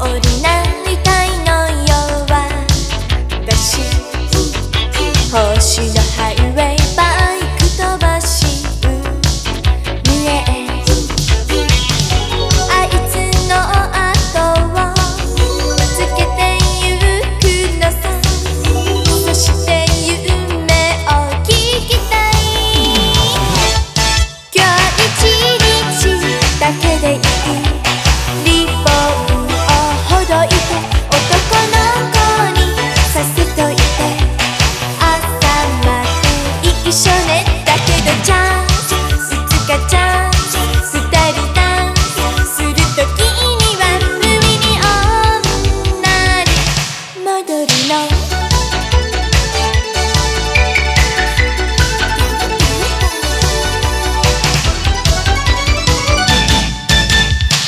子になの。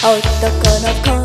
男の子